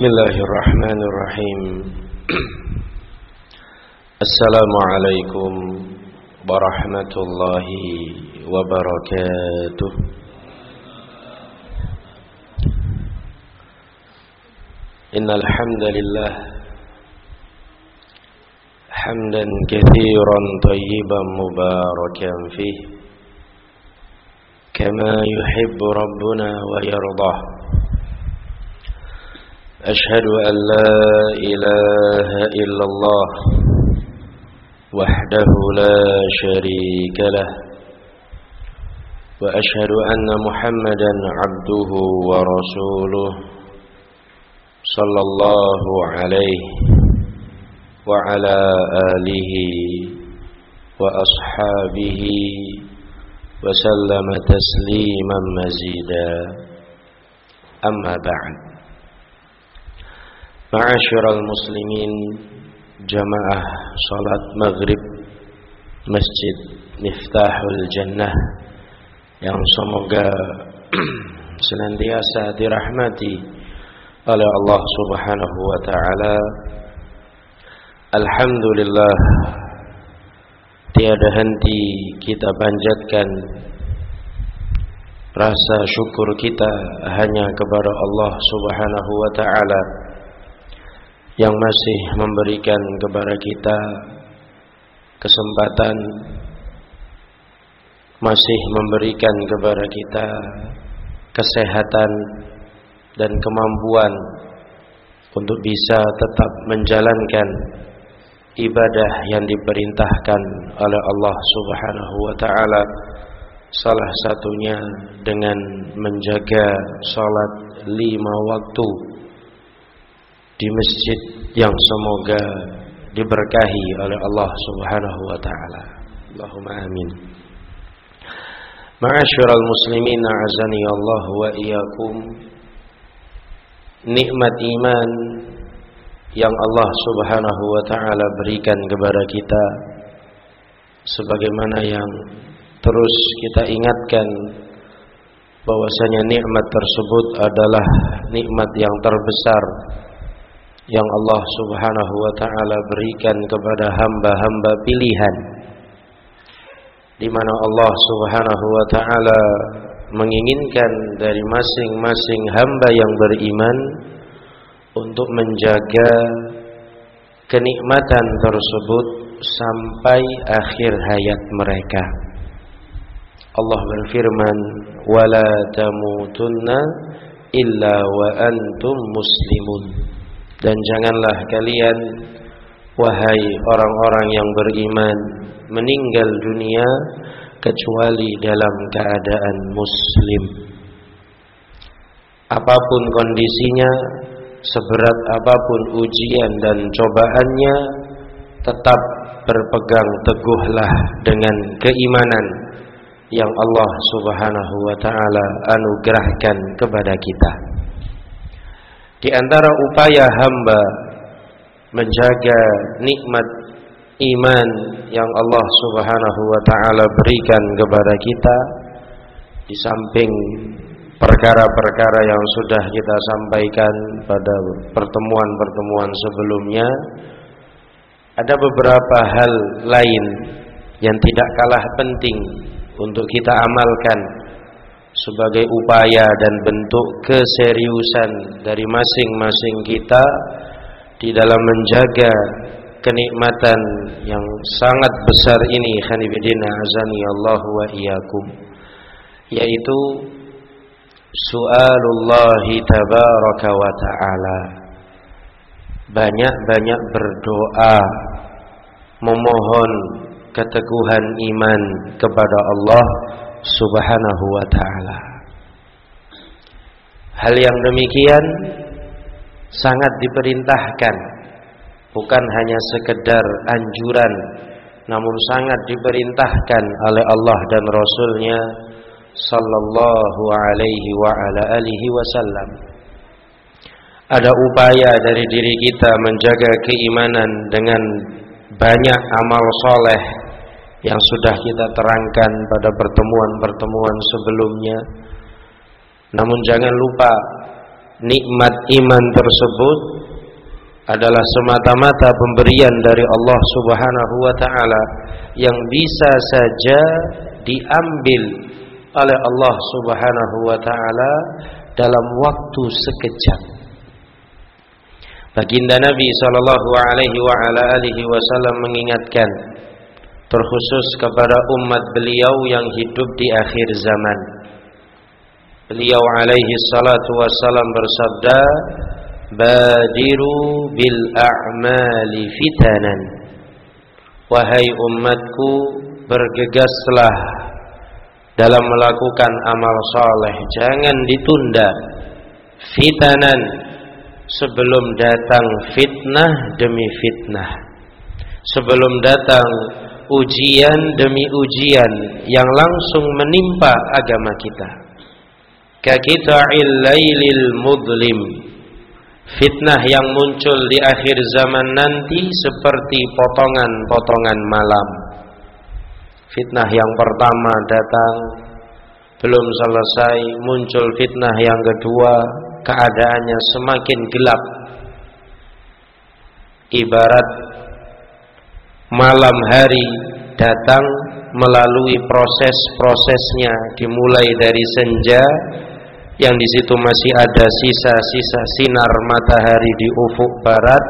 بسم الله الرحمن الرحيم. السلام عليكم ورحمة الله وبركاته. إن الحمد لله حمدا كثيرا طيبا مباركا فيه كما يحب ربنا ويرضاه. أشهد أن لا إله إلا الله وحده لا شريك له وأشهد أن محمدا عبده ورسوله صلى الله عليه وعلى آله وأصحابه وسلم تسليما مزيدا. أما بعد. Ma'asyiral muslimin jamaah salat maghrib Masjid Miftahul Jannah yang semoga senantiasa dirahmati oleh Allah Subhanahu wa taala. Alhamdulillah tiada henti kita panjatkan rasa syukur kita hanya kepada Allah Subhanahu wa taala yang masih memberikan kepada kita kesempatan masih memberikan kepada kita kesehatan dan kemampuan untuk bisa tetap menjalankan ibadah yang diperintahkan oleh Allah Subhanahu wa taala salah satunya dengan menjaga salat lima waktu di masjid yang semoga diberkahi oleh Allah Subhanahu wa taala. Allahumma amin. Ma'asyiral muslimin azani Allah wa iyyakum. Nikmat iman yang Allah Subhanahu wa taala berikan kepada kita sebagaimana yang terus kita ingatkan bahwasanya nikmat tersebut adalah nikmat yang terbesar yang Allah Subhanahu wa taala berikan kepada hamba-hamba pilihan di mana Allah Subhanahu wa taala menginginkan dari masing-masing hamba yang beriman untuk menjaga kenikmatan tersebut sampai akhir hayat mereka. Allah berfirman, "Wala tamutunna illa wa antum muslimun." Dan janganlah kalian Wahai orang-orang yang beriman Meninggal dunia Kecuali dalam keadaan muslim. Apa pun kondisinya Seberat apa pun ujian dan cobaannya Tetap berpegang teguhlah dengan keimanan Yang Allah subhanahu wa ta'ala anugerahkan kepada kita di antara upaya hamba menjaga nikmat iman yang Allah Subhanahu wa taala berikan kepada kita di samping perkara-perkara yang sudah kita sampaikan pada pertemuan-pertemuan sebelumnya ada beberapa hal lain yang tidak kalah penting untuk kita amalkan sebagai upaya dan bentuk keseriusan dari masing-masing kita di dalam menjaga kenikmatan yang sangat besar ini khanibidina azani Allah wa iyyakum yaitu su'alullah tabaraka wa ta'ala. Banyak-banyak berdoa memohon keteguhan iman kepada Allah Subhanahu wa taala. Hal yang demikian sangat diperintahkan bukan hanya sekedar anjuran namun sangat diperintahkan oleh Allah dan Rasulnya sallallahu alaihi wa ala alihi wasallam ada upaya dari diri kita menjaga keimanan dengan banyak amal soleh yang sudah kita terangkan pada pertemuan-pertemuan sebelumnya. Namun jangan lupa nikmat iman tersebut adalah semata-mata pemberian dari Allah Subhanahu wa taala yang bisa saja diambil oleh Allah Subhanahu wa taala dalam waktu sekejap. Baginda Nabi sallallahu alaihi wa ala alihi wasallam mengingatkan terkhusus kepada umat beliau yang hidup di akhir zaman. Beliau alaihi salatu wasallam bersabda, "Badiru bil a'mali fitanan." Wahai umatku, bergegaslah dalam melakukan amal soleh jangan ditunda fitanan sebelum datang fitnah demi fitnah sebelum datang ujian demi ujian yang langsung menimpa agama kita. Kakita'il lailil mudlim. Fitnah yang muncul di akhir zaman nanti seperti potongan-potongan malam. Fitnah yang pertama datang belum selesai muncul fitnah yang kedua keadaannya semakin gelap. Ibarat malam hari datang melalui proses-prosesnya dimulai dari senja yang di situ masih ada sisa-sisa sinar matahari di ufuk barat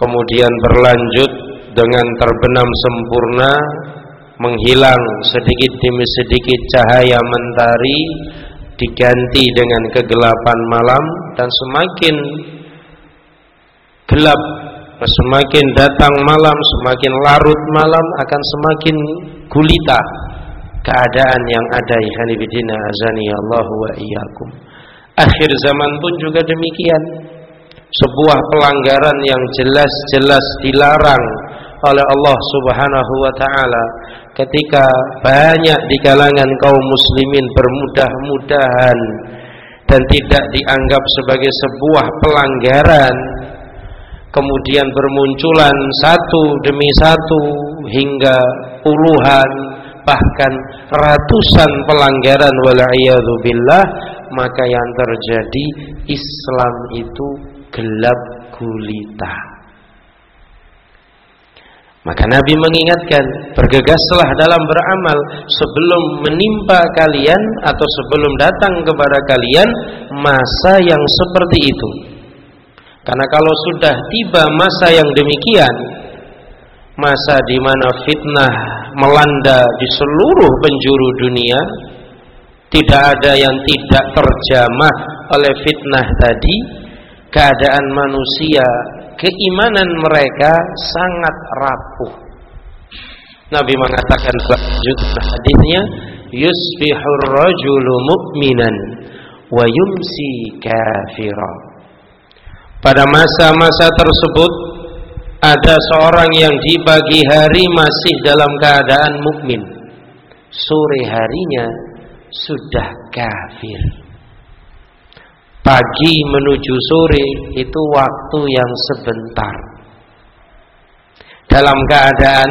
kemudian berlanjut dengan terbenam sempurna menghilang sedikit demi sedikit cahaya mentari diganti dengan kegelapan malam dan semakin gelap semakin datang malam semakin larut malam akan semakin gulita keadaan yang ada. Ikhwanifidina azani Allah wa iyyakum. Akhir zaman pun juga demikian. Sebuah pelanggaran yang jelas-jelas dilarang oleh Allah Subhanahu wa taala ketika banyak di kalangan kaum muslimin bermudah-mudahan dan tidak dianggap sebagai sebuah pelanggaran kemudian bermunculan satu demi satu hingga puluhan bahkan ratusan pelanggaran billah maka yang terjadi Islam itu gelap gulita maka Nabi mengingatkan, bergegaslah dalam beramal sebelum menimpa kalian atau sebelum datang kepada kalian masa yang seperti itu. Karena kalau sudah tiba masa yang demikian, masa di mana fitnah melanda di seluruh penjuru dunia, tidak ada yang tidak terjamah oleh fitnah tadi, keadaan manusia keimanan mereka sangat rapuh. Nabi mengatakan selanjutnya hadisnya yusbihur rajulu mu'minan wa yumsi kafira. Pada masa-masa tersebut ada seorang yang di pagi hari masih dalam keadaan mukmin. Sore harinya sudah kafir. Pagi menuju sore itu waktu yang sebentar. Dalam keadaan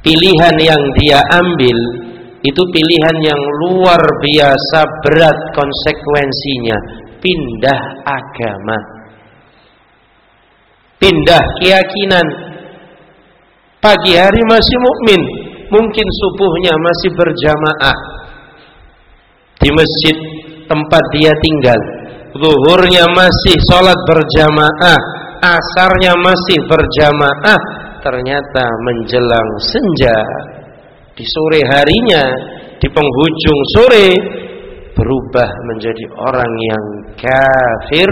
pilihan yang dia ambil itu pilihan yang luar biasa berat konsekuensinya. Pindah agama pindah keyakinan. Pagi hari masih mukmin. Mungkin subuhnya masih berjamaah. Di masjid tempat dia tinggal. Zuhurnya masih sholat berjamaah. Asarnya masih berjamaah. Ternyata menjelang senja di sore harinya di penghujung sore berubah menjadi orang yang kafir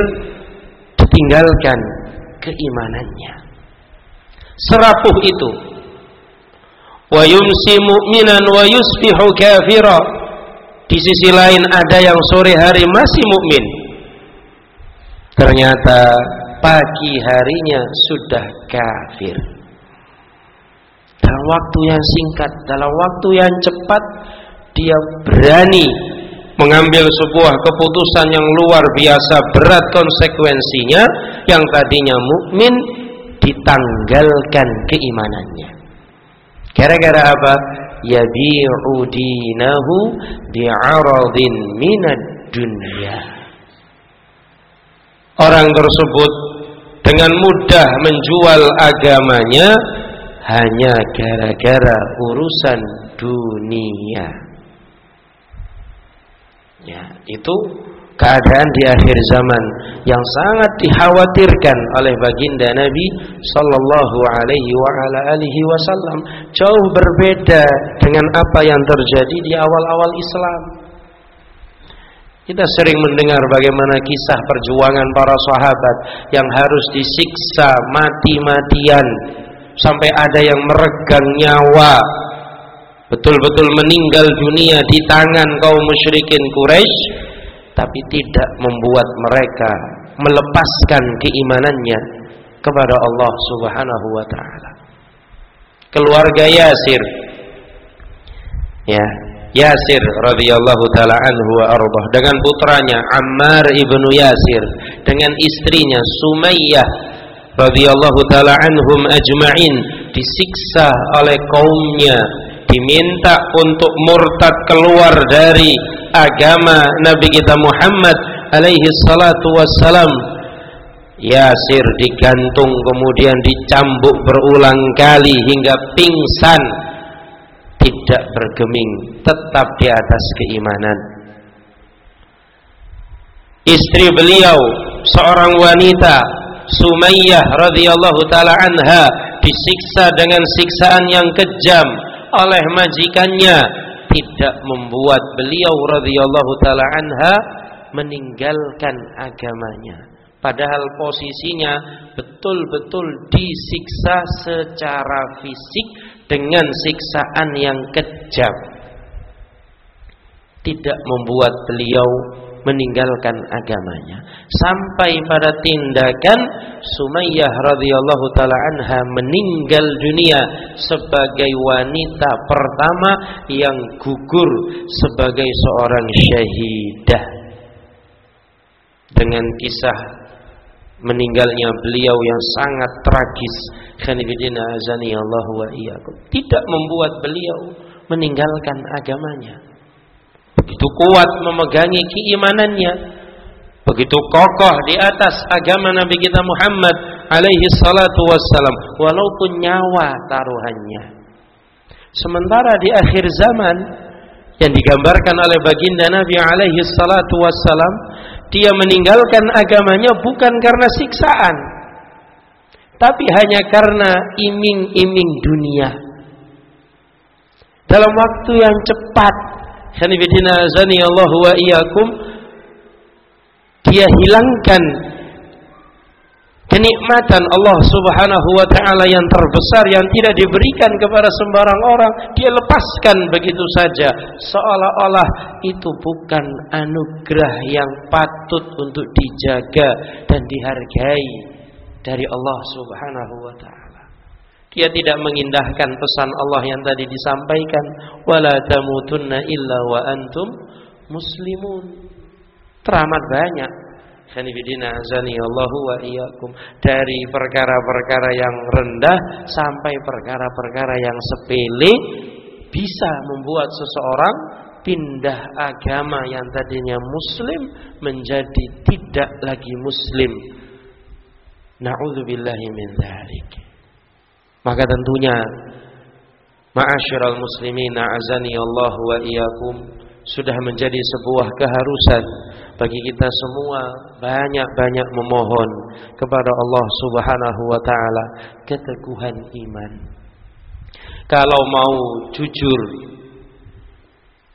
ditinggalkan keimanannya serapuh itu wa yumsi mu'minan wa yusbihu kafira di sisi lain ada yang sore hari masih mukmin. Ternyata pagi harinya sudah kafir. Dalam waktu yang singkat, dalam waktu yang cepat dia berani mengambil sebuah keputusan yang luar biasa berat konsekuensinya yang tadinya mukmin ditanggalkan keimanannya. Gara-gara apa? yabi'u dinahu bi'aradin minad dunya orang tersebut dengan mudah menjual agamanya hanya gara-gara urusan dunia. Ya, itu keadaan di akhir zaman yang sangat dikhawatirkan oleh baginda Nabi sallallahu alaihi wa ala alihi wasallam jauh berbeda dengan apa yang terjadi di awal-awal Islam. Kita sering mendengar bagaimana kisah perjuangan para sahabat yang harus disiksa mati-matian sampai ada yang meregang nyawa betul-betul meninggal dunia di tangan kaum musyrikin Quraisy tapi tidak membuat mereka melepaskan keimanannya kepada Allah Subhanahu wa taala. Keluarga Yasir. Ya, Yasir radhiyallahu taala anhu wa dengan putranya Ammar ibnu Yasir. Dengan istrinya Sumayyah radhiyallahu taala anhum ajma'in. Disiksa oleh kaumnya diminta untuk murtad keluar dari agama Nabi kita Muhammad alaihi salatu wassalam. Yasir digantung kemudian dicambuk berulang kali hingga pingsan. Tidak bergeming tetap di atas keimanan. Istri beliau seorang wanita Sumayyah radhiyallahu taala anha disiksa dengan siksaan yang kejam oleh majikannya. Tidak membuat beliau radhiyallahu taala anha meninggalkan agamanya. Padahal posisinya betul-betul disiksa secara fisik dengan siksaan yang kejam. Tidak membuat beliau meninggalkan agamanya. Sampai pada tindakan Sumayyah radhiyallahu taala anha meninggal dunia sebagai wanita pertama yang gugur sebagai seorang syahidah. Dengan kisah meninggalnya beliau yang sangat tragis. Azani Allah wa iyyakum. Tidak membuat beliau meninggalkan agamanya begitu kuat memegangi keimanannya. Begitu kokoh di atas agama Nabi kita Muhammad alaihi salatu wassalam. Walaupun nyawa taruhannya. Sementara di akhir zaman yang digambarkan oleh baginda Nabi alaihi salatu wassalam dia meninggalkan agamanya bukan karena siksaan tapi hanya karena iming-iming dunia. Dalam waktu yang cepat Khanifidina azani Allah wa iyyakum. Dia hilangkan kenikmatan Allah Subhanahu wa taala yang terbesar yang tidak diberikan kepada sembarang orang. Dia lepaskan begitu saja. Seolah-olah itu bukan anugerah yang patut untuk dijaga dan dihargai dari Allah Subhanahu wa taala dia tidak mengindahkan pesan Allah yang tadi disampaikan, wala tamutunna illa wa antum muslimun. Teramat banyak Sanibidina azani Allahu wa iyyakum dari perkara-perkara yang rendah sampai perkara-perkara yang sepele bisa membuat seseorang pindah agama yang tadinya muslim menjadi tidak lagi muslim. Nauzubillahi min dzalik. Maka tentunya Ma'asyiral muslimin azani Allah wa iyyakum sudah menjadi sebuah keharusan bagi kita semua banyak-banyak memohon kepada Allah Subhanahu wa taala keteguhan iman. Kalau mau jujur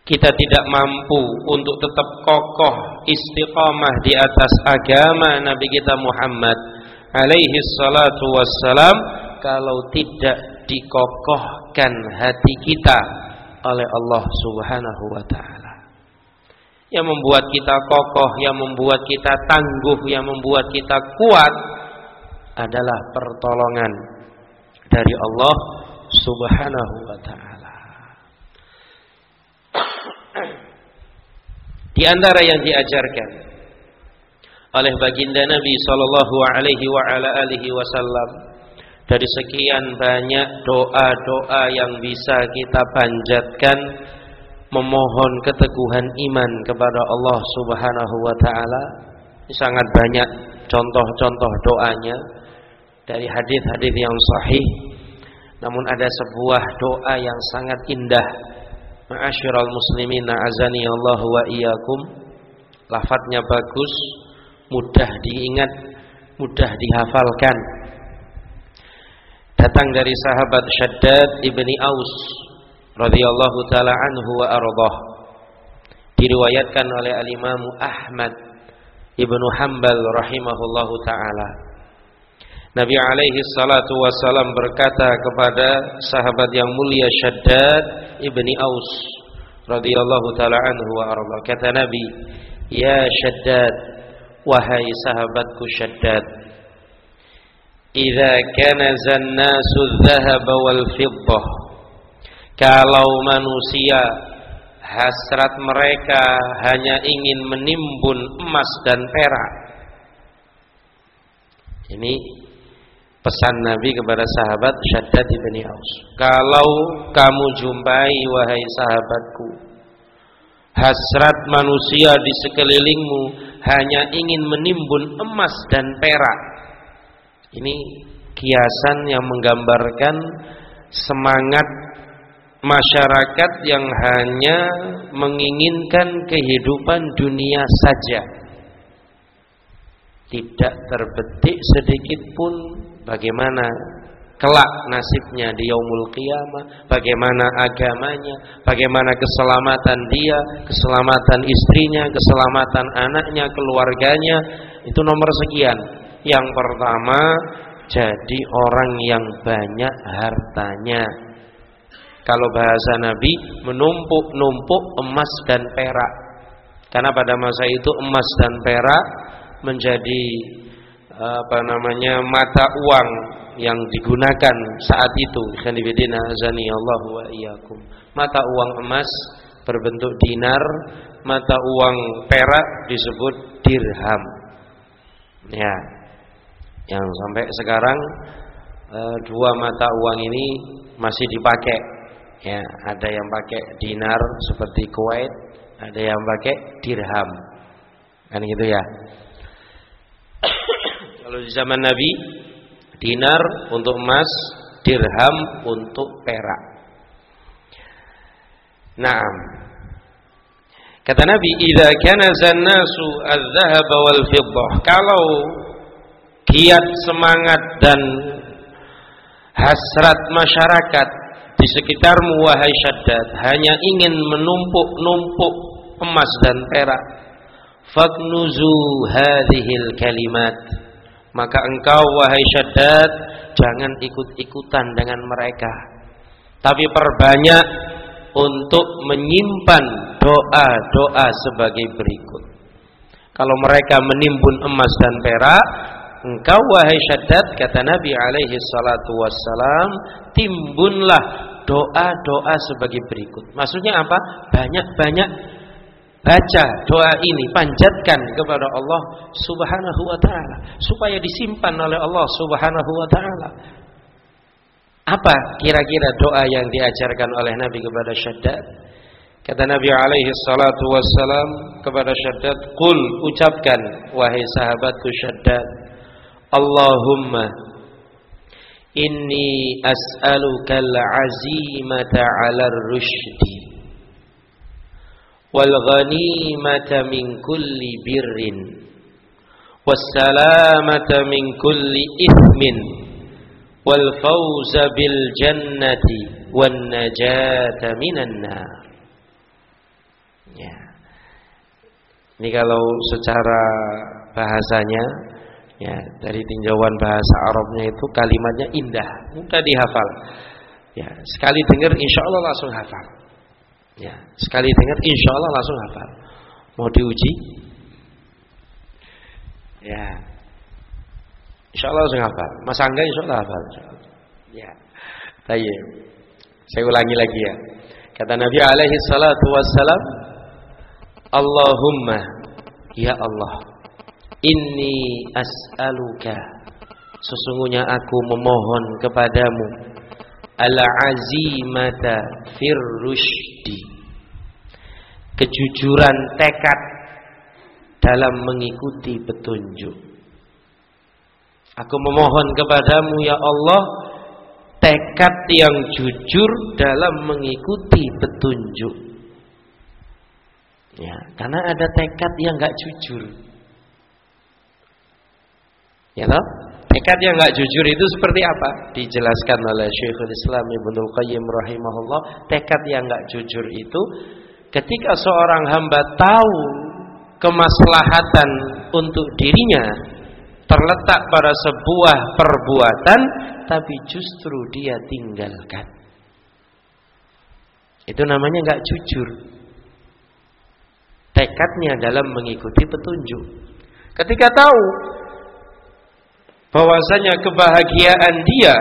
kita tidak mampu untuk tetap kokoh istiqamah di atas agama Nabi kita Muhammad alaihi salatu wassalam kalau tidak dikokohkan hati kita oleh Allah Subhanahu wa taala. Yang membuat kita kokoh, yang membuat kita tangguh, yang membuat kita kuat adalah pertolongan dari Allah Subhanahu wa taala. Di antara yang diajarkan oleh baginda Nabi sallallahu alaihi wa ala alihi wasallam dari sekian banyak doa-doa yang bisa kita panjatkan memohon keteguhan iman kepada Allah Subhanahu wa taala sangat banyak contoh-contoh doanya dari hadis-hadis yang sahih. Namun ada sebuah doa yang sangat indah. Ma'asyiral muslimin azani Allah wa iyyakum. Lafadznya bagus, mudah diingat, mudah dihafalkan. Datang dari sahabat Syaddad ibni Aus radhiyallahu taala anhu wa ardhah. Diriwayatkan oleh al-Imam Ahmad Ibnu Hanbal rahimahullahu taala. Nabi alaihi salatu wasalam berkata kepada sahabat yang mulia Syaddad ibni Aus radhiyallahu taala anhu wa arda. Kata Nabi, "Ya Syaddad, wahai sahabatku Syaddad, idza kana zannasu dzahaba wal fiddah." Kalau manusia hasrat mereka hanya ingin menimbun emas dan perak. Ini pesan Nabi kepada sahabat Syaddad bin Aus. Kalau kamu jumpai wahai sahabatku, hasrat manusia di sekelilingmu hanya ingin menimbun emas dan perak. Ini kiasan yang menggambarkan semangat masyarakat yang hanya menginginkan kehidupan dunia saja tidak terbetik sedikit pun bagaimana kelak nasibnya di yaumul qiyamah, bagaimana agamanya, bagaimana keselamatan dia, keselamatan istrinya, keselamatan anaknya, keluarganya, itu nomor sekian. Yang pertama, jadi orang yang banyak hartanya. Kalau bahasa Nabi menumpuk-numpuk emas dan perak. Karena pada masa itu emas dan perak menjadi apa namanya mata uang yang digunakan saat itu. Khanifidina azani Allah wa iyyakum. Mata uang emas berbentuk dinar, mata uang perak disebut dirham. Ya. Yang sampai sekarang eh, dua mata uang ini masih dipakai Ya, ada yang pakai dinar seperti Kuwait, ada yang pakai dirham. Kan gitu ya. Kalau di zaman Nabi, dinar untuk emas, dirham untuk perak. Nah, kata Nabi, "Idza kana zannasu adz-dzahab wal fiddah." Kalau kiat semangat dan hasrat masyarakat di sekitarmu wahai Syaddad hanya ingin menumpuk-numpuk emas dan perak. Faknuzu hadhil kalimat. Maka engkau wahai Syaddad jangan ikut-ikutan dengan mereka. Tapi perbanyak untuk menyimpan doa-doa sebagai berikut. Kalau mereka menimbun emas dan perak Engkau wahai syaddad kata Nabi alaihi salatu wassalam timbunlah doa-doa sebagai berikut. Maksudnya apa? Banyak-banyak baca doa ini, panjatkan kepada Allah Subhanahu wa taala supaya disimpan oleh Allah Subhanahu wa taala. Apa kira-kira doa yang diajarkan oleh Nabi kepada Syaddad? Kata Nabi alaihi salatu wassalam kepada Syaddad, "Qul ucapkan wahai sahabatku Syaddad, Allahumma inni as'aluka al-azimata 'ala ar-rusydi wal min kulli birrin was salamata min kulli ithmin wal bil jannati nar ya. Ini kalau secara bahasanya Ya, dari tinjauan bahasa Arabnya itu kalimatnya indah, mudah dihafal. Ya, sekali dengar insya Allah langsung hafal. Ya, sekali dengar insya Allah langsung hafal. Mau diuji? Ya, insya Allah langsung hafal. Mas Angga insya Allah hafal. Ya, Tayyip. Saya ulangi lagi ya. Kata Nabi alaihi salatu wassalam, Allahumma, ya Allah, Inni as'aluka Sesungguhnya aku memohon kepadamu Al-azimata firrushdi Kejujuran tekad Dalam mengikuti petunjuk Aku memohon kepadamu ya Allah tekad yang jujur dalam mengikuti petunjuk. Ya, karena ada tekad yang nggak jujur. Ya toh? Tekad yang nggak jujur itu seperti apa? Dijelaskan oleh Syekhul Islam Ibnu Qayyim rahimahullah. Tekad yang nggak jujur itu ketika seorang hamba tahu kemaslahatan untuk dirinya terletak pada sebuah perbuatan tapi justru dia tinggalkan. Itu namanya nggak jujur. Tekadnya dalam mengikuti petunjuk. Ketika tahu bahwasanya kebahagiaan dia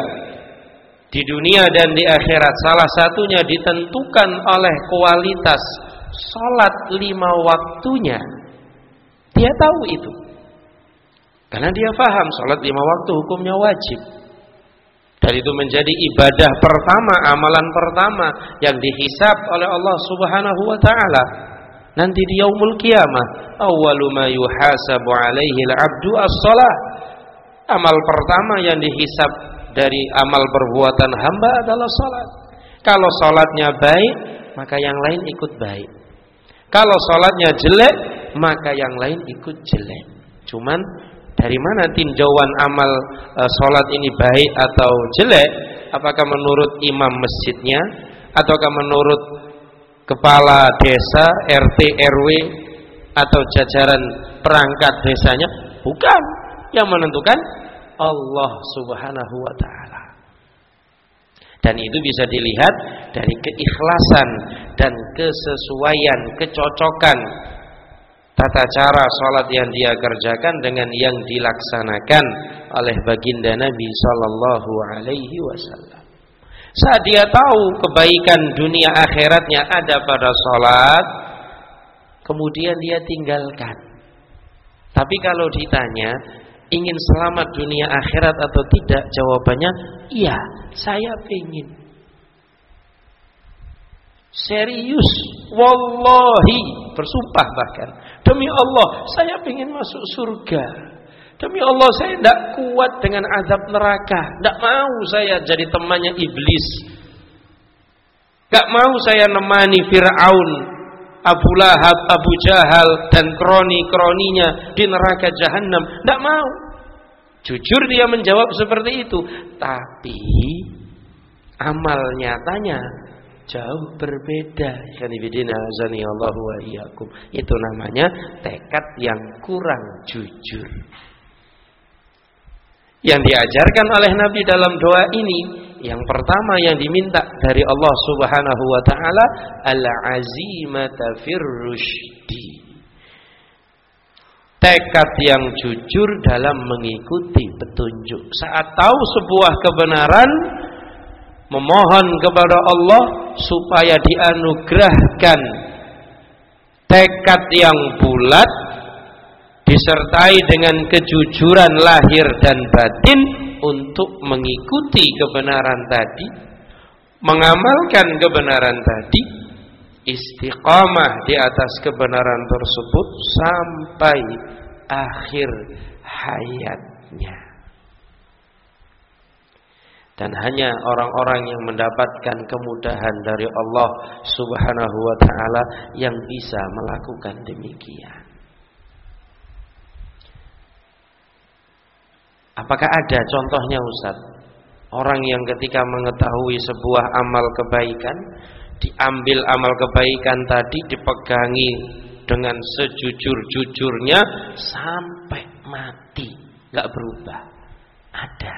di dunia dan di akhirat salah satunya ditentukan oleh kualitas salat lima waktunya. Dia tahu itu. Karena dia faham salat lima waktu hukumnya wajib. Dan itu menjadi ibadah pertama, amalan pertama yang dihisap oleh Allah Subhanahu wa taala. Nanti di yaumul kiamah, awwalu ma yuhasabu alaihi al-'abdu as-shalah Amal pertama yang dihisap dari amal perbuatan hamba adalah salat. Kalau salatnya baik, maka yang lain ikut baik. Kalau salatnya jelek, maka yang lain ikut jelek. Cuman dari mana tinjauan amal e, salat ini baik atau jelek? Apakah menurut imam masjidnya ataukah menurut kepala desa, RT, RW atau jajaran perangkat desanya? Bukan. Yang menentukan Allah Subhanahu wa taala. Dan itu bisa dilihat dari keikhlasan dan kesesuaian, kecocokan tata cara sholat yang dia kerjakan dengan yang dilaksanakan oleh baginda Nabi Sallallahu Alaihi Wasallam. Saat dia tahu kebaikan dunia akhiratnya ada pada sholat, kemudian dia tinggalkan. Tapi kalau ditanya, ingin selamat dunia akhirat atau tidak? Jawabannya, iya, saya ingin. Serius, wallahi, bersumpah bahkan. Demi Allah, saya ingin masuk surga. Demi Allah, saya tidak kuat dengan azab neraka. Tidak mau saya jadi temannya iblis. Tidak mau saya nemani Fir'aun Abu Lahab, Abu Jahal dan kroni-kroninya di neraka jahanam. Tidak mau. Jujur dia menjawab seperti itu. Tapi amal nyatanya jauh berbeda. Wa. Itu namanya tekad yang kurang jujur. Yang diajarkan oleh Nabi dalam doa ini yang pertama yang diminta dari Allah Subhanahu wa taala al-azimata firrushdi. Tekad yang jujur dalam mengikuti petunjuk. Saat tahu sebuah kebenaran memohon kepada Allah supaya dianugerahkan tekad yang bulat disertai dengan kejujuran lahir dan batin untuk mengikuti kebenaran tadi, mengamalkan kebenaran tadi, istiqamah di atas kebenaran tersebut sampai akhir hayatnya. Dan hanya orang-orang yang mendapatkan kemudahan dari Allah Subhanahu wa taala yang bisa melakukan demikian. Apakah ada contohnya Ustaz? Orang yang ketika mengetahui sebuah amal kebaikan Diambil amal kebaikan tadi Dipegangi dengan sejujur-jujurnya Sampai mati. Gak berubah. Ada.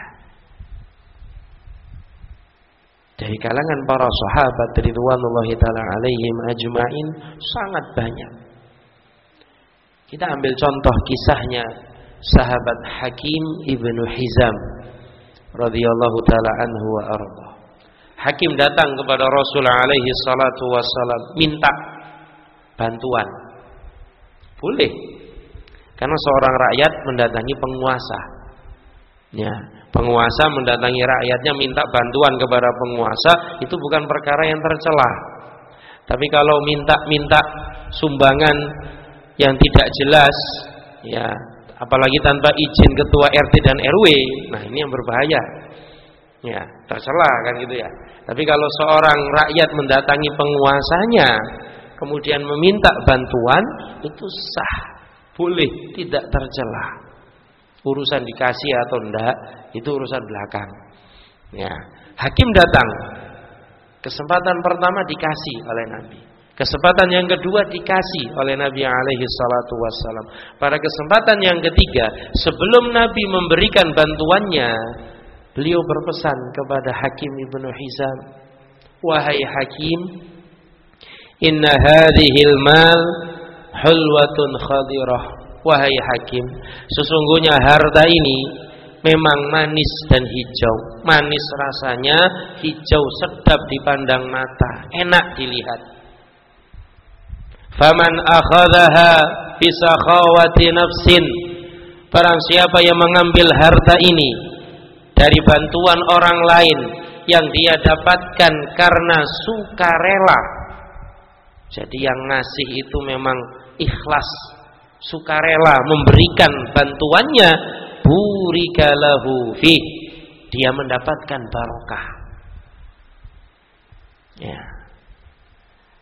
Dari kalangan para sahabat Ridwanullahi ta'ala alaihim ajma'in Sangat banyak. Kita ambil contoh kisahnya sahabat Hakim ibnu Hizam radhiyallahu taala anhu wa arba. Hakim datang kepada Rasul alaihi salatu wassalam minta bantuan. Boleh. Karena seorang rakyat mendatangi penguasa. Ya, penguasa mendatangi rakyatnya minta bantuan kepada penguasa itu bukan perkara yang tercela. Tapi kalau minta-minta sumbangan yang tidak jelas, ya apalagi tanpa izin ketua RT dan RW. Nah, ini yang berbahaya. Ya, tercela kan gitu ya. Tapi kalau seorang rakyat mendatangi penguasanya kemudian meminta bantuan itu sah, boleh, tidak tercela. Urusan dikasih atau enggak itu urusan belakang. Ya, hakim datang. Kesempatan pertama dikasih oleh Nabi. Kesempatan yang kedua dikasih oleh Nabi alaihi salatu wassalam. Pada kesempatan yang ketiga, sebelum Nabi memberikan bantuannya, beliau berpesan kepada Hakim Ibnu Hizam, "Wahai Hakim, inna hadhil mal hulwatun khadirah." Wahai Hakim, sesungguhnya harta ini memang manis dan hijau. Manis rasanya, hijau sedap dipandang mata, enak dilihat. Faman akhadhaha bisakhawati nafsin Barang siapa yang mengambil harta ini dari bantuan orang lain yang dia dapatkan karena sukarela. Jadi yang ngasih itu memang ikhlas, sukarela memberikan bantuannya, burikalahu fi. Dia mendapatkan barokah. Ya.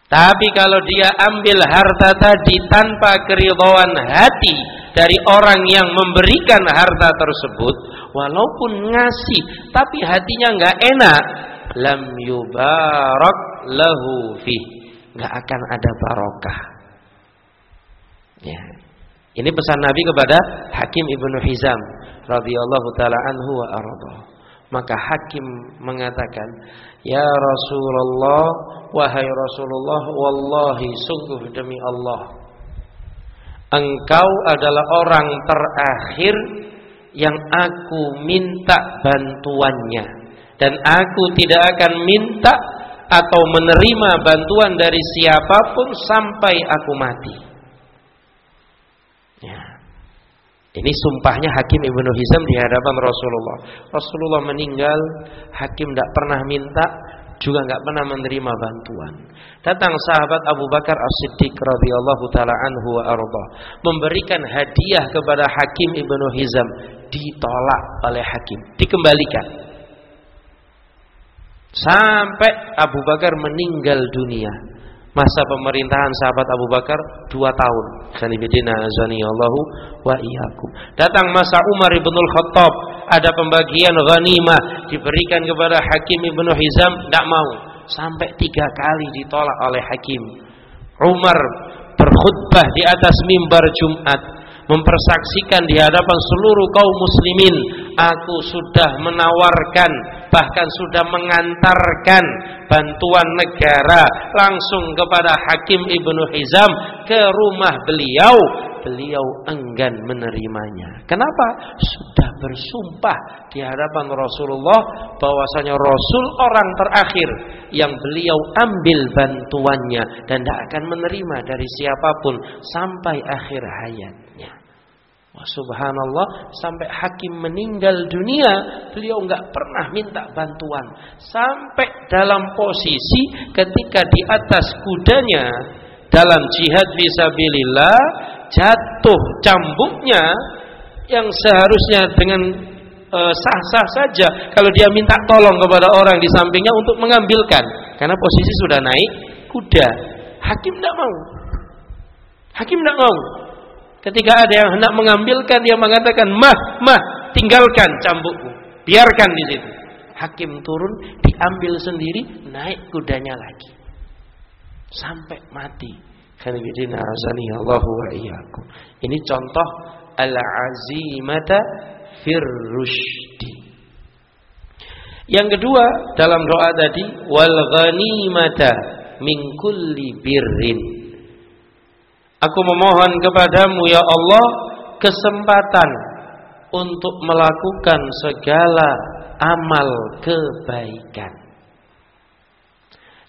Tapi kalau dia ambil harta tadi tanpa keridhaan hati dari orang yang memberikan harta tersebut, walaupun ngasih tapi hatinya nggak enak, lam yubarak lahu fi. nggak akan ada barokah. Ya. Ini pesan Nabi kepada Hakim Ibnu Hizam radhiyallahu taala anhu wa arda. Maka Hakim mengatakan, "Ya Rasulullah, wahai Rasulullah, wallahi sungguh demi Allah, engkau adalah orang terakhir yang aku minta bantuannya dan aku tidak akan minta atau menerima bantuan dari siapa pun sampai aku mati." Ya. Ini sumpahnya Hakim Ibnu Hizam di hadapan Rasulullah. Rasulullah meninggal, Hakim tidak pernah minta, juga nggak pernah menerima bantuan. Datang sahabat Abu Bakar As-Siddiq radhiyallahu taala anhu wa arba, memberikan hadiah kepada Hakim Ibnu Hizam, ditolak oleh Hakim, dikembalikan. Sampai Abu Bakar meninggal dunia. Masa pemerintahan sahabat Abu Bakar dua tahun. Wa iyyakum. Datang masa Umar ibn Khattab, ada pembagian ghanimah diberikan kepada Hakim ibnu Hizam, tidak mau. Sampai tiga kali ditolak oleh Hakim. Umar berkhutbah di atas mimbar Jumat mempersaksikan di hadapan seluruh kaum muslimin aku sudah menawarkan bahkan sudah mengantarkan bantuan negara langsung kepada Hakim Ibnu Hizam ke rumah beliau. Beliau enggan menerimanya. Kenapa? Sudah bersumpah di hadapan Rasulullah bahwasanya Rasul orang terakhir yang beliau ambil bantuannya dan tidak akan menerima dari siapa pun sampai akhir hayatnya Wah, subhanallah sampai hakim meninggal dunia beliau nggak pernah minta bantuan. Sampai dalam posisi ketika di atas kudanya dalam jihad visabilillah jatuh cambuknya yang seharusnya dengan e, sah-sah saja kalau dia minta tolong kepada orang di sampingnya untuk mengambilkan. Karena posisi sudah naik kuda. Hakim tidak mau. Hakim tidak mau Ketika ada yang hendak mengambilkan dia mengatakan, "Mah, mah, tinggalkan cambukku. Biarkan di situ." Hakim turun, diambil sendiri, naik kudanya lagi. Sampai mati. Ini contoh al-azimata firrushdi. Yang kedua dalam doa tadi wal ghanimata min kulli birrin Aku memohon kepadamu ya Allah kesempatan untuk melakukan segala amal kebaikan.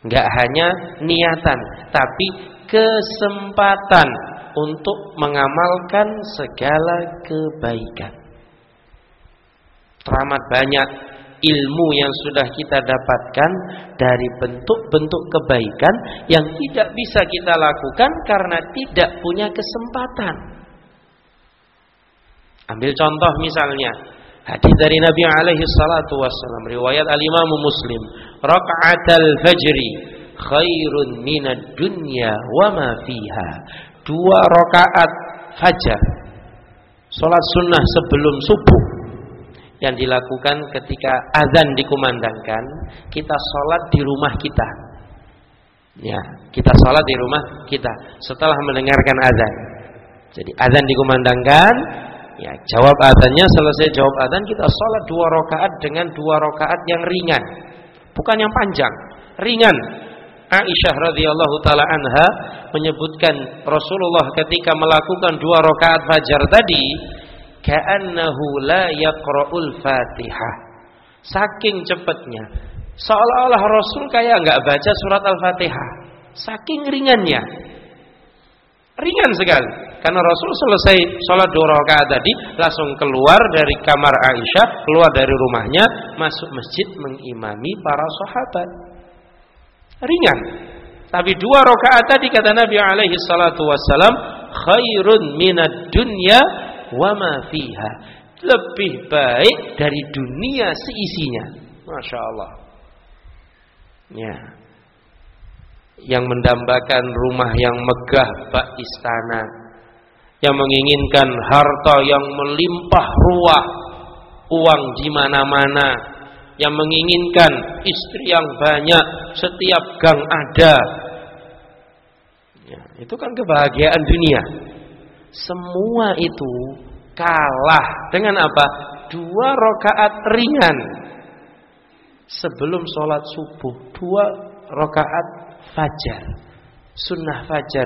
Enggak hanya niatan, tapi kesempatan untuk mengamalkan segala kebaikan. Teramat banyak ilmu yang sudah kita dapatkan dari bentuk-bentuk kebaikan yang tidak bisa kita lakukan karena tidak punya kesempatan. Ambil contoh misalnya hadis dari Nabi alaihi salatu wassalam riwayat al-Imam Muslim, raka'atal fajri khairun minad dunya wa ma fiha. Dua rakaat fajar. Salat sunnah sebelum subuh yang dilakukan ketika azan dikumandangkan, kita sholat di rumah kita. Ya, kita sholat di rumah kita setelah mendengarkan azan. Jadi azan dikumandangkan, ya jawab azannya selesai jawab azan kita sholat dua rakaat dengan dua rakaat yang ringan, bukan yang panjang, ringan. Aisyah radhiyallahu taala anha menyebutkan Rasulullah ketika melakukan dua rakaat fajar tadi ka'annahu la yaqra'ul Fatihah. Saking cepatnya. Seolah-olah Rasul kayak nggak baca surat Al-Fatihah. Saking ringannya. Ringan sekali. Karena Rasul selesai sholat dua rakaat tadi langsung keluar dari kamar Aisyah, keluar dari rumahnya, masuk masjid mengimami para sahabat. Ringan. Tapi dua rakaat tadi kata Nabi alaihi salatu wassalam khairun minad dunya wa ma fiha. Lebih baik dari dunia seisinya. Masya Allah. Ya. Yang mendambakan rumah yang megah bak istana. Yang menginginkan harta yang melimpah ruah. Uang di mana-mana. Yang menginginkan istri yang banyak. Setiap gang ada. Ya, itu kan kebahagiaan dunia semua itu kalah dengan apa? Dua rakaat ringan sebelum sholat subuh. Dua rakaat fajar. Sunnah fajar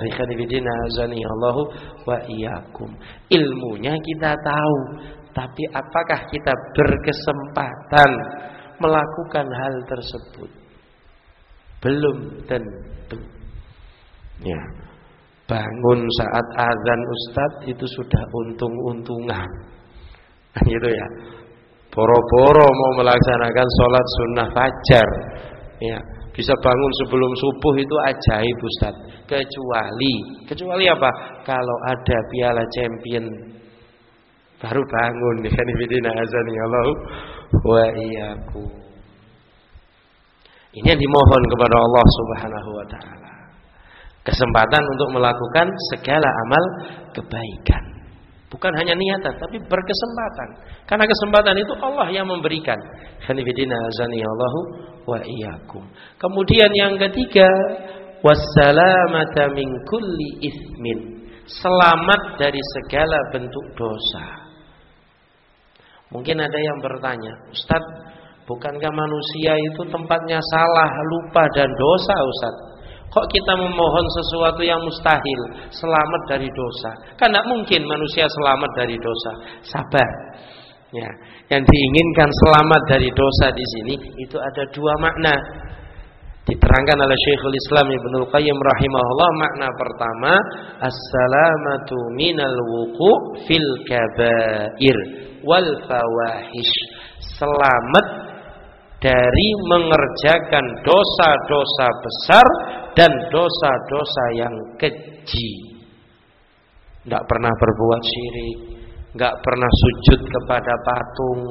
Allahu wa iyyakum. Ilmunya kita tahu, tapi apakah kita berkesempatan melakukan hal tersebut? Belum tentu. Ya bangun saat azan Ustadz itu sudah untung-untungan. Gitu ya. Boro-boro mau melaksanakan sholat sunnah fajar. Ya bisa bangun sebelum subuh itu ajaib Ustadz kecuali kecuali apa? Kalau ada piala champion. Baru bangun kan ibidina azani Allah. Wa iyyakum. Ini yang dimohon kepada Allah Subhanahu wa taala kesempatan untuk melakukan segala amal kebaikan. Bukan hanya niatan, tapi berkesempatan. Karena kesempatan itu Allah yang memberikan. Kemudian yang ketiga, wassalamata. Selamat dari segala bentuk dosa. Mungkin ada yang bertanya, Ustaz, bukankah manusia itu tempatnya salah, lupa dan dosa, Ustaz? Kok kita memohon sesuatu yang mustahil, selamat dari dosa? Kan tidak mungkin manusia selamat dari dosa. Sabar. Ya, yang diinginkan selamat dari dosa di sini itu ada dua makna. Diterangkan oleh Syekhul Islam Ibnu Qayyim rahimahullah makna pertama as-salamatu minal wuqu fil kabair wal fawahish. Selamat dari mengerjakan dosa-dosa besar dan dosa-dosa yang keji. Tidak pernah berbuat syirik, nggak pernah sujud kepada patung,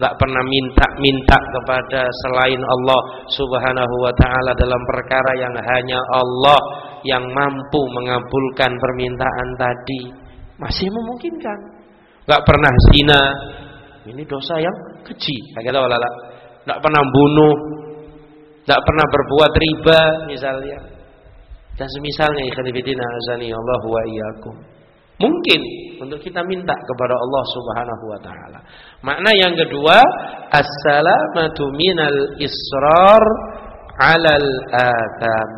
nggak pernah minta-minta kepada selain Allah Subhanahu wa taala dalam perkara yang hanya Allah yang mampu mengabulkan permintaan tadi. Masih memungkinkan. Nggak pernah zina. Ini dosa yang keji. Kata Nggak pernah bunuh, tidak pernah berbuat riba misalnya. Dan semisalnya ikhwanifidina azani Allah wa iyyakum. Mungkin untuk kita minta kepada Allah Subhanahu wa taala. Makna yang kedua, as-salamatu minal israr 'alal atam.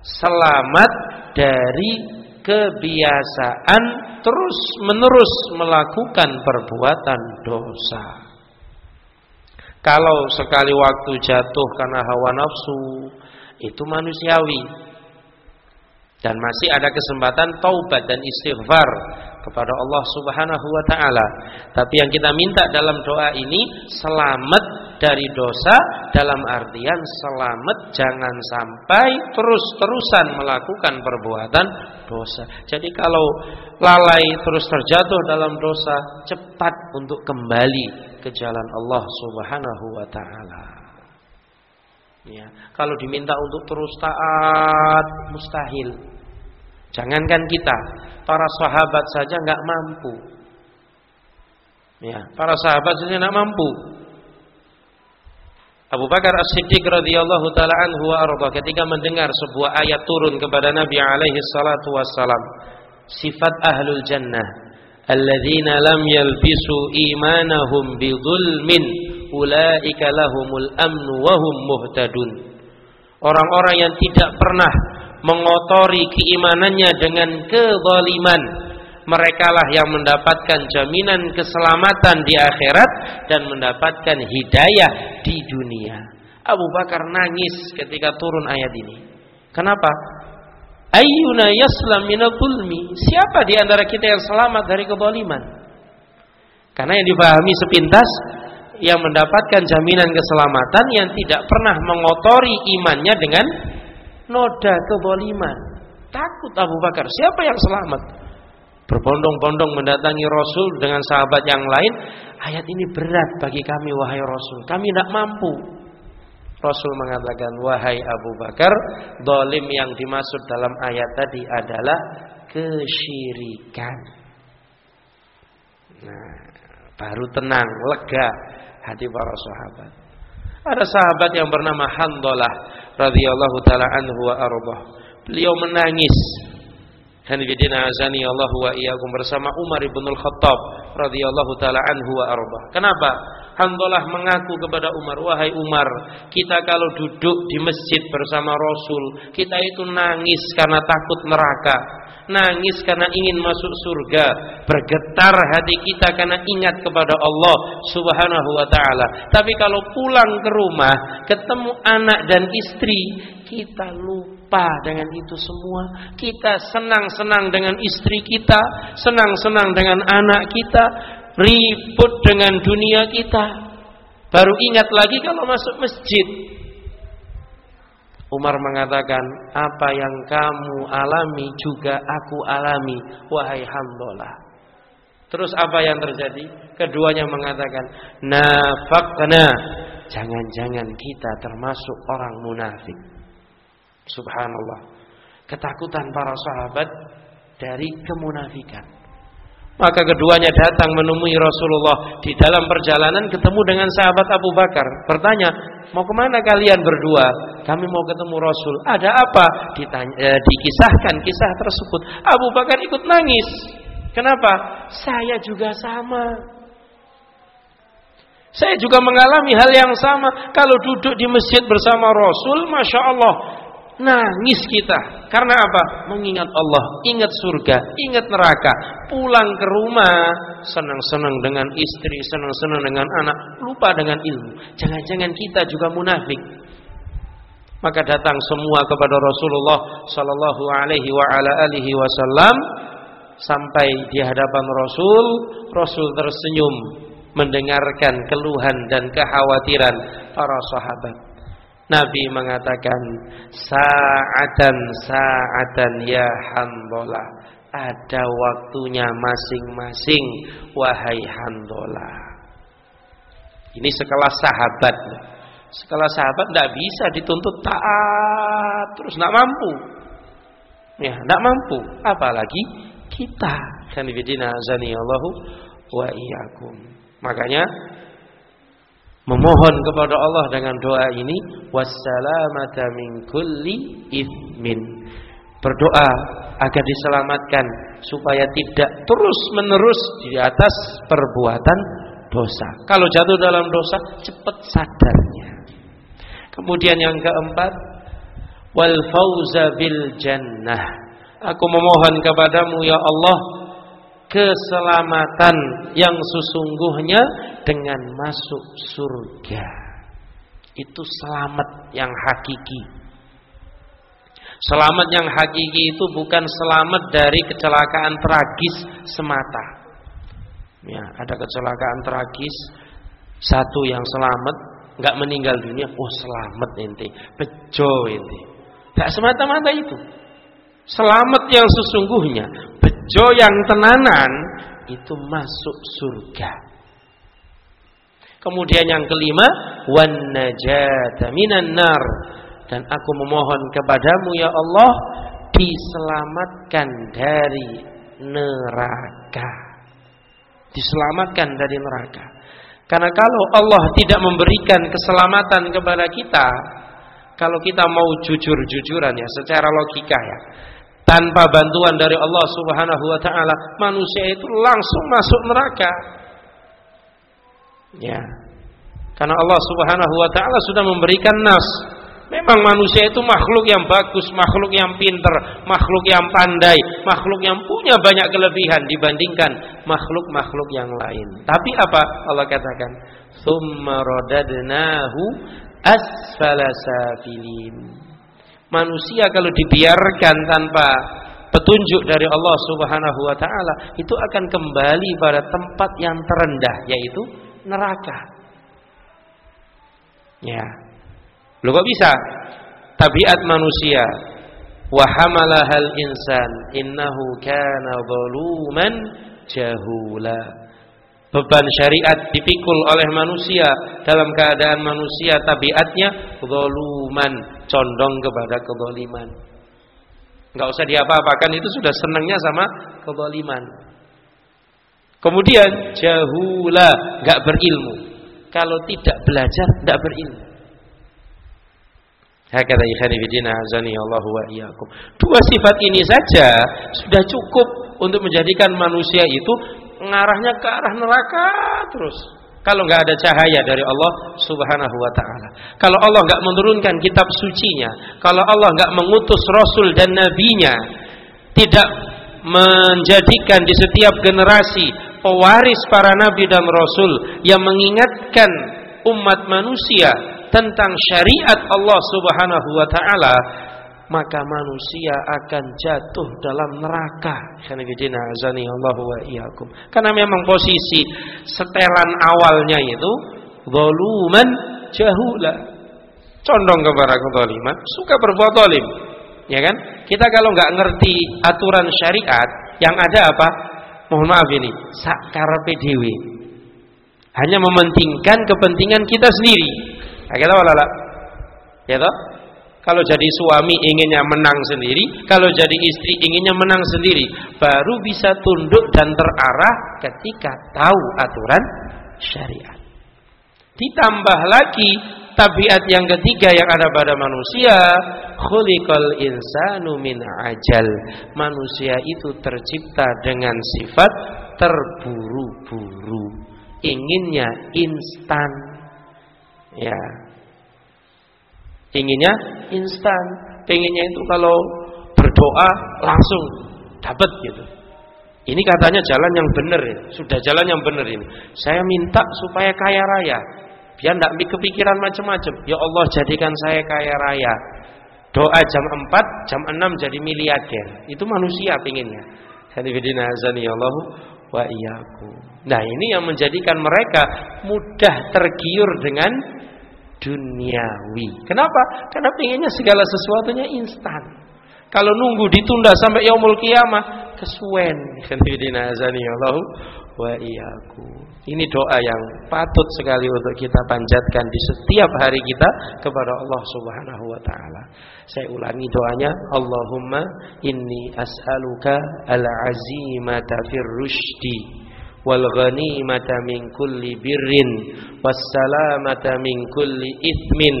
Selamat dari kebiasaan terus menerus melakukan perbuatan dosa. Kalau sekali waktu jatuh karena hawa nafsu, itu manusiawi. Dan masih ada kesempatan taubat dan istighfar kepada Allah Subhanahu wa taala. Tapi yang kita minta dalam doa ini selamat dari dosa dalam artian selamat jangan sampai terus-terusan melakukan perbuatan dosa. Jadi kalau lalai terus terjatuh dalam dosa, cepat untuk kembali ke jalan Allah Subhanahu wa taala. Ya, kalau diminta untuk terus taat mustahil. Jangankan kita, para sahabat saja nggak mampu. Ya, para sahabat saja nggak mampu. Abu Bakar As-Siddiq radhiyallahu taala anhu arda ketika mendengar sebuah ayat turun kepada Nabi alaihi salatu wassalam sifat ahlul jannah alladzina lam yalbisu imanahum bidzulmin ulaika lahumul amnu wa hum muhtadun orang-orang yang tidak pernah mengotori keimanannya dengan kezaliman mereka lah yang mendapatkan jaminan keselamatan di akhirat dan mendapatkan hidayah di dunia. Abu Bakar nangis ketika turun ayat ini. Kenapa? Ayyuna yaslam? Siapa di antara kita yang selamat dari kezaliman? Karena yang dipahami sepintas yang mendapatkan jaminan keselamatan yang tidak pernah mengotori imannya dengan noda kezaliman. Takut Abu Bakar, siapa yang selamat? berbondong-bondong mendatangi Rasul dengan sahabat yang lain, ayat ini berat bagi kami wahai Rasul. Kami tidak mampu. Rasul mengatakan, wahai Abu Bakar, dolim yang dimaksud dalam ayat tadi adalah kesyirikan. Nah, baru tenang, lega hati para sahabat. Ada sahabat yang bernama Handalah radhiyallahu taala anhu wa arbah. Beliau menangis Hanifidina azani Allah wa iyyakum bersama Umar ibn al-Khattab radhiyallahu taala anhu wa arba. Kenapa? Handalah mengaku kepada Umar, "Wahai Umar, kita kalau duduk di masjid bersama Rasul, kita itu nangis karena takut neraka, nangis karena ingin masuk surga, bergetar hati kita karena ingat kepada Allah Subhanahu wa taala. Tapi kalau pulang ke rumah, ketemu anak dan istri, kita lupa dengan itu semua. Kita senang-senang dengan istri kita, senang-senang dengan anak kita, ribut dengan dunia kita. Baru ingat lagi kalau masuk masjid. Umar mengatakan, apa yang kamu alami juga aku alami, wahai hamdalah. Terus apa yang terjadi? Keduanya mengatakan, nafakna. Jangan-jangan kita termasuk orang munafik. Subhanallah. Ketakutan para sahabat dari kemunafikan. Maka keduanya datang menemui Rasulullah di dalam perjalanan ketemu dengan sahabat Abu Bakar. Bertanya, mau ke mana kalian berdua? Kami mau ketemu Rasul. Ada apa? Ditanya, eh, dikisahkan kisah tersebut. Abu Bakar ikut nangis. Kenapa? Saya juga sama. Saya juga mengalami hal yang sama. Kalau duduk di masjid bersama Rasul, masya Allah, Nangis kita. Karena apa? Mengingat Allah, ingat surga, ingat neraka. Pulang ke rumah, senang-senang dengan istri, senang-senang dengan anak, lupa dengan ilmu. Jangan-jangan kita juga munafik. Maka datang semua kepada Rasulullah sallallahu alaihi wa ala alihi wasallam sampai di hadapan Rasul, Rasul tersenyum mendengarkan keluhan dan kekhawatiran para sahabat. Nabi mengatakan saatan saatan ya hamdalah ada waktunya masing-masing wahai hamdalah ini sekelas sahabat. Sekelas sahabat tidak bisa dituntut taat terus tidak mampu. Ya tidak mampu. Apalagi kita. Kan bidina zani Allahu wa iyyakum. Makanya memohon kepada Allah dengan doa ini wassalamata min kulli ithmin berdoa agar diselamatkan supaya tidak terus menerus di atas perbuatan dosa. Kalau jatuh dalam dosa cepat sadarnya. Kemudian yang keempat wal fauza bil jannah. Aku memohon kepadamu ya Allah keselamatan yang sesungguhnya dengan masuk surga. Itu selamat yang hakiki. Selamat yang hakiki itu bukan selamat dari kecelakaan tragis semata. Ya, ada kecelakaan tragis, satu yang selamat, nggak meninggal dunia, oh selamat ente, bejo ente. Tak semata-mata itu. Selamat yang sesungguhnya, yang tenanan itu masuk surga. Kemudian yang kelima, wan najata. Dan aku memohon kepadamu ya Allah diselamatkan dari neraka. Diselamatkan dari neraka. Karena kalau Allah tidak memberikan keselamatan kepada kita, kalau kita mau jujur-jujuran ya secara logika ya, tanpa bantuan dari Allah Subhanahu wa taala, manusia itu langsung masuk neraka. Ya. Karena Allah Subhanahu wa taala sudah memberikan nas Memang manusia itu makhluk yang bagus, makhluk yang pinter, makhluk yang pandai, makhluk yang punya banyak kelebihan dibandingkan makhluk-makhluk yang lain. Tapi apa Allah katakan? Thumma radadnahu asfala safilin. Manusia kalau dibiarkan tanpa petunjuk dari Allah Subhanahu wa taala, itu akan kembali pada tempat yang terendah yaitu neraka. Ya, Lu kok bisa? Tabiat manusia. Wa hamalahal insan innahu kana zaluman jahula. Beban syariat dipikul oleh manusia dalam keadaan manusia tabiatnya zaluman, condong kepada kezaliman. Enggak usah diapa-apakan itu sudah senangnya sama kezaliman. Kemudian jahula, enggak berilmu. Kalau tidak belajar, enggak berilmu. Hakata ikhani bidina azani Allah wa iyyakum. Dua sifat ini saja sudah cukup untuk menjadikan manusia itu ngarahnya ke arah neraka terus. Kalau nggak ada cahaya dari Allah Subhanahu wa taala. Kalau Allah nggak menurunkan kitab sucinya, kalau Allah nggak mengutus rasul dan nabinya, tidak menjadikan di setiap generasi pewaris para nabi dan rasul yang mengingatkan umat manusia tentang syariat Allah Subhanahu wa taala maka manusia akan jatuh dalam neraka. Karena memang posisi setelan awalnya itu zaluman jahula. Condong kepada kezaliman, suka berbuat zalim. Ya kan? Kita kalau nggak ngerti aturan syariat, yang ada apa? Mohon maaf ini, sakar PDW. Hanya mementingkan kepentingan kita sendiri. Nah, kita wala Ya toh? Kalau jadi suami inginnya menang sendiri, kalau jadi istri inginnya menang sendiri, baru bisa tunduk dan terarah ketika tahu aturan syariat. Ditambah lagi tabiat yang ketiga yang ada pada manusia, khuliqal insanu min ajal. Manusia itu tercipta dengan sifat terburu-buru. Inginnya instan Ya. Inginnya instan. Pengennya itu kalau berdoa langsung dapat gitu. Ini katanya jalan yang benar ya. Sudah jalan yang benar ini. Saya minta supaya kaya raya. Biar tidak kepikiran macam-macam. Ya Allah jadikan saya kaya raya. Doa jam 4, jam 6 jadi miliarder. Itu manusia pinginnya. Allah wa. Nah, ini yang menjadikan mereka mudah tergiur dengan duniawi. Kenapa? Karena pengennya segala sesuatunya instan. Kalau nunggu ditunda sampai yaumul kiamah, kesuwen. Allah wa iyyakum. Ini doa yang patut sekali untuk kita panjatkan di setiap hari kita kepada Allah Subhanahu wa taala. Saya ulangi doanya, Allahumma inni as'aluka al-azimata fir rushdi wal ghanimata min kulli birrin was salamata min kulli ithmin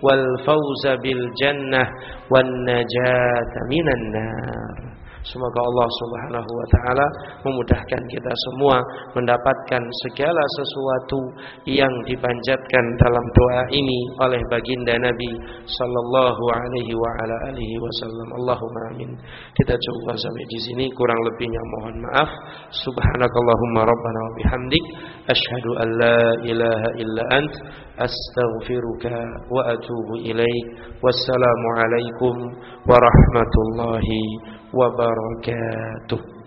wal fawza bil jannah wan najata minan nar Semoga Allah Subhanahu wa taala memudahkan kita semua mendapatkan segala sesuatu yang dipanjatkan dalam doa ini oleh baginda Nabi sallallahu alaihi wa ala alihi wasallam. Allahumma amin. Kita coba sampai di sini kurang lebihnya mohon maaf. Subhanakallahumma rabbana wa bihamdik asyhadu an la ilaha illa ant astaghfiruka wa atubu ilaik. Wassalamu alaikum warahmatullahi وبركاته.